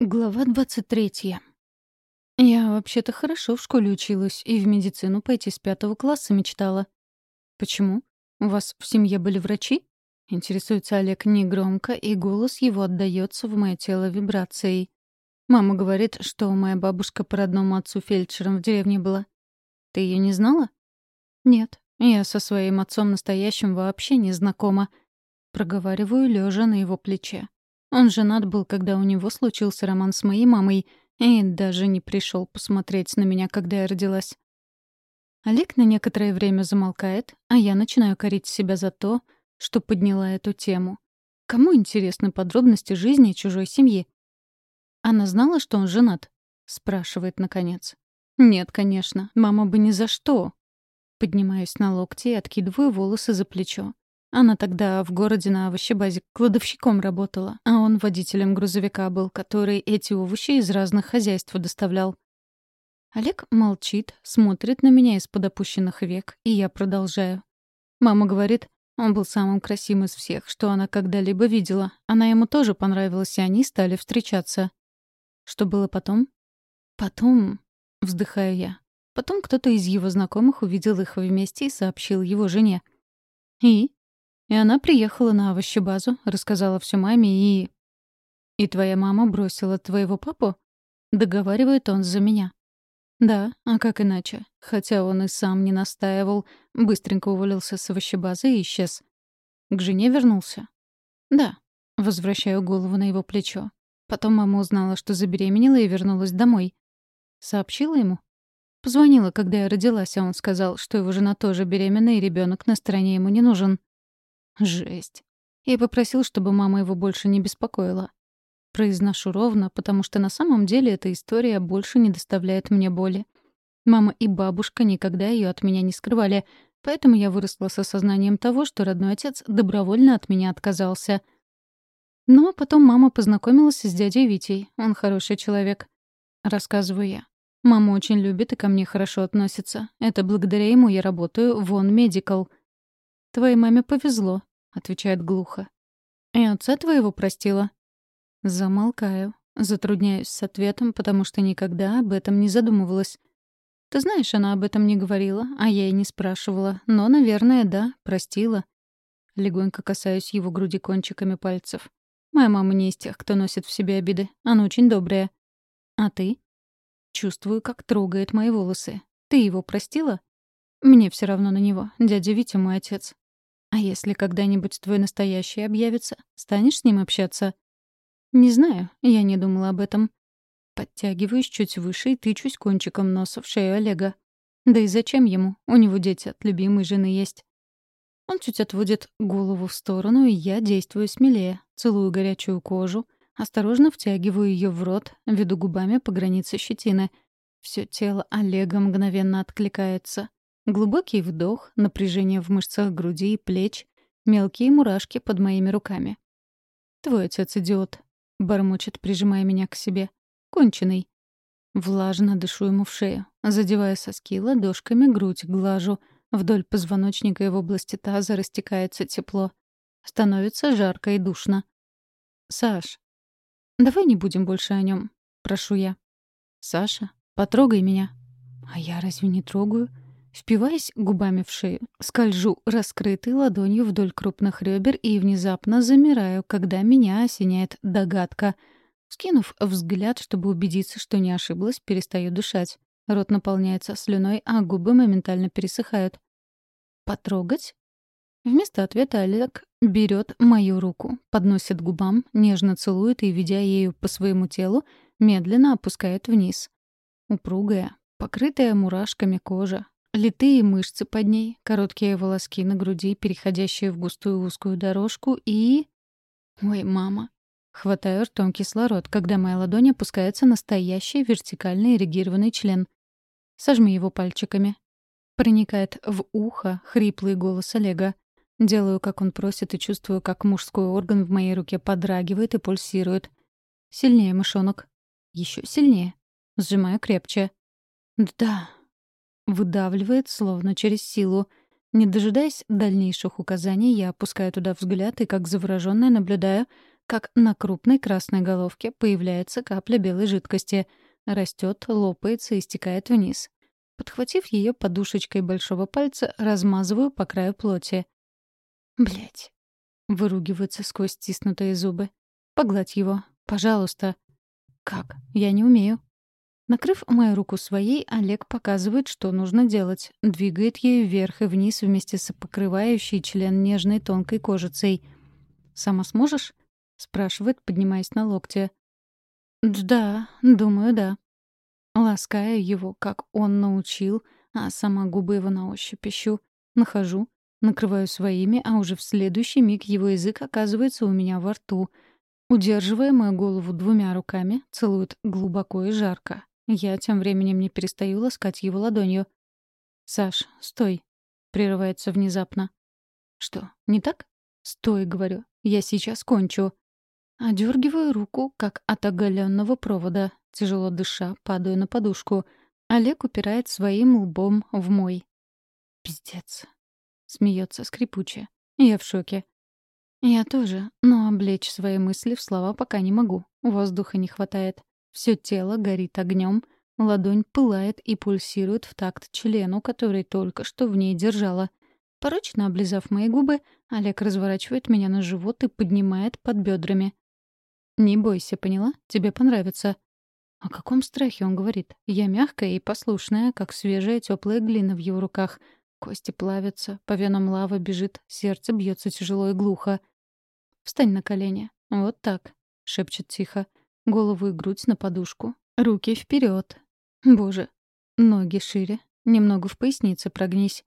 Глава 23. Я вообще-то хорошо в школе училась и в медицину пойти с пятого класса мечтала. Почему? У вас в семье были врачи? Интересуется Олег негромко, и голос его отдаётся в мое тело вибрацией. Мама говорит, что моя бабушка по родному отцу фельдшером в деревне была. Ты её не знала? Нет, я со своим отцом настоящим вообще не знакома. Проговариваю, лежа на его плече. Он женат был, когда у него случился роман с моей мамой, и даже не пришел посмотреть на меня, когда я родилась. Олег на некоторое время замолкает, а я начинаю корить себя за то, что подняла эту тему. Кому интересны подробности жизни чужой семьи? Она знала, что он женат? спрашивает наконец. Нет, конечно, мама бы ни за что. Поднимаюсь на локти и откидываю волосы за плечо. Она тогда в городе на овощебазе кладовщиком работала, а он водителем грузовика был, который эти овощи из разных хозяйств доставлял. Олег молчит, смотрит на меня из-под опущенных век, и я продолжаю. Мама говорит, он был самым красивым из всех, что она когда-либо видела. Она ему тоже понравилась, и они стали встречаться. Что было потом? Потом, вздыхаю я. Потом кто-то из его знакомых увидел их вместе и сообщил его жене. И? И она приехала на овощебазу, рассказала все маме и... «И твоя мама бросила твоего папу?» Договаривает он за меня. Да, а как иначе? Хотя он и сам не настаивал, быстренько уволился с овощебазы и исчез. К жене вернулся? Да. Возвращаю голову на его плечо. Потом мама узнала, что забеременела и вернулась домой. Сообщила ему? Позвонила, когда я родилась, а он сказал, что его жена тоже беременна, и ребенок на стороне ему не нужен. Жесть. Я попросил, чтобы мама его больше не беспокоила. Произношу ровно, потому что на самом деле эта история больше не доставляет мне боли. Мама и бабушка никогда ее от меня не скрывали, поэтому я выросла с осознанием того, что родной отец добровольно от меня отказался. Но потом мама познакомилась с дядей Витей. Он хороший человек. Рассказываю я. Мама очень любит и ко мне хорошо относится. Это благодаря ему я работаю в Он Медикал. Твоей маме повезло. — отвечает глухо. «И отца твоего простила?» Замолкаю. Затрудняюсь с ответом, потому что никогда об этом не задумывалась. Ты знаешь, она об этом не говорила, а я и не спрашивала. Но, наверное, да, простила. Легонько касаюсь его груди кончиками пальцев. Моя мама не из тех, кто носит в себе обиды. Она очень добрая. А ты? Чувствую, как трогает мои волосы. Ты его простила? Мне все равно на него. Дядя Витя мой отец. А если когда-нибудь твой настоящий объявится, станешь с ним общаться? Не знаю, я не думала об этом. Подтягиваюсь чуть выше и тычусь кончиком носа в шею Олега. Да и зачем ему? У него дети от любимой жены есть. Он чуть отводит голову в сторону, и я действую смелее. Целую горячую кожу, осторожно втягиваю ее в рот, веду губами по границе щетины. Все тело Олега мгновенно откликается. Глубокий вдох, напряжение в мышцах груди и плеч, мелкие мурашки под моими руками. «Твой отец идиот», — бормочет, прижимая меня к себе. «Конченый». Влажно дышу ему в шею, задевая соски ладошками, грудь глажу. Вдоль позвоночника и в области таза растекается тепло. Становится жарко и душно. «Саш, давай не будем больше о нем, прошу я. «Саша, потрогай меня». «А я разве не трогаю?» Впиваясь губами в шею, скольжу раскрытой ладонью вдоль крупных ребер и внезапно замираю, когда меня осеняет догадка. Скинув взгляд, чтобы убедиться, что не ошиблась, перестаю дышать. Рот наполняется слюной, а губы моментально пересыхают. «Потрогать?» Вместо ответа Олег берет мою руку, подносит губам, нежно целует и, ведя ею по своему телу, медленно опускает вниз. Упругая, покрытая мурашками кожа, Литые мышцы под ней, короткие волоски на груди, переходящие в густую узкую дорожку и... Ой, мама. Хватаю ртом кислород, когда моя ладонь опускается на настоящий вертикальный эрегированный член. Сожми его пальчиками. Проникает в ухо хриплый голос Олега. Делаю, как он просит, и чувствую, как мужской орган в моей руке подрагивает и пульсирует. Сильнее, мышонок. Еще сильнее. Сжимаю крепче. Да, Выдавливает, словно через силу. Не дожидаясь дальнейших указаний, я опускаю туда взгляд и, как заворожённая, наблюдаю, как на крупной красной головке появляется капля белой жидкости, растет, лопается и стекает вниз. Подхватив ее подушечкой большого пальца, размазываю по краю плоти. Блять. Выругиваются сквозь стиснутые зубы. Погладь его. Пожалуйста. Как? Я не умею. Накрыв мою руку своей, Олег показывает, что нужно делать. Двигает ею вверх и вниз вместе с покрывающей член нежной тонкой кожицей. «Сама сможешь?» — спрашивает, поднимаясь на локте. «Да, думаю, да». Лаская его, как он научил, а сама губы его на ощупь ищу. Нахожу, накрываю своими, а уже в следующий миг его язык оказывается у меня во рту. Удерживая мою голову двумя руками, целует глубоко и жарко. Я тем временем не перестаю ласкать его ладонью. «Саш, стой!» — прерывается внезапно. «Что, не так?» «Стой», — говорю. «Я сейчас кончу». Одергиваю руку, как от оголенного провода. Тяжело дыша, падаю на подушку. Олег упирает своим лбом в мой. «Пиздец». Смеется скрипуче. Я в шоке. Я тоже, но облечь свои мысли в слова пока не могу. Воздуха не хватает. Все тело горит огнем, ладонь пылает и пульсирует в такт члену, который только что в ней держала. Порочно облизав мои губы, Олег разворачивает меня на живот и поднимает под бедрами. «Не бойся, поняла? Тебе понравится». О каком страхе он говорит? Я мягкая и послушная, как свежая теплая глина в его руках. Кости плавятся, по венам лава бежит, сердце бьется тяжело и глухо. «Встань на колени. Вот так», — шепчет тихо. Голову и грудь на подушку. Руки вперед. Боже. Ноги шире. Немного в пояснице прогнись.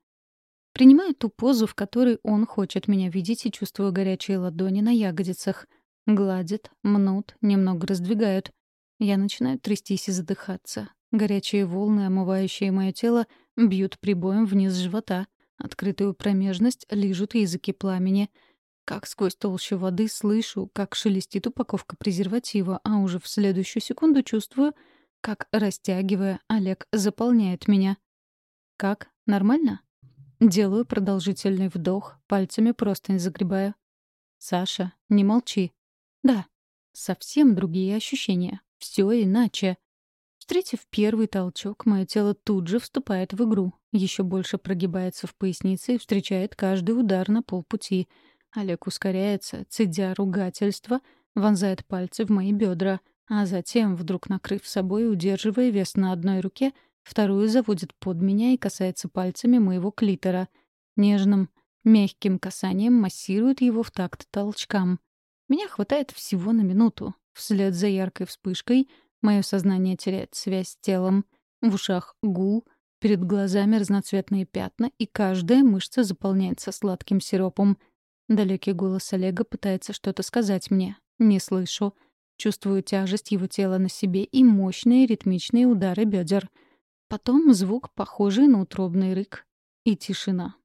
Принимаю ту позу, в которой он хочет меня видеть, и чувствую горячие ладони на ягодицах. Гладят, мнут, немного раздвигают. Я начинаю трястись и задыхаться. Горячие волны, омывающие мое тело, бьют прибоем вниз живота. Открытую промежность лижут языки пламени — как сквозь толщу воды слышу, как шелестит упаковка презерватива, а уже в следующую секунду чувствую, как, растягивая, Олег заполняет меня. Как? Нормально? Делаю продолжительный вдох, пальцами просто не загребаю. «Саша, не молчи». «Да». Совсем другие ощущения. Все иначе. Встретив первый толчок, мое тело тут же вступает в игру. Еще больше прогибается в пояснице и встречает каждый удар на полпути — Олег ускоряется, цедя ругательство, вонзает пальцы в мои бедра, а затем, вдруг накрыв собой, удерживая вес на одной руке, вторую заводит под меня и касается пальцами моего клитора. Нежным, мягким касанием массирует его в такт толчкам. Меня хватает всего на минуту. Вслед за яркой вспышкой мое сознание теряет связь с телом. В ушах гул, перед глазами разноцветные пятна, и каждая мышца заполняется сладким сиропом — Далекий голос Олега пытается что-то сказать мне. Не слышу. Чувствую тяжесть его тела на себе и мощные ритмичные удары бедер. Потом звук, похожий на утробный рык. И тишина.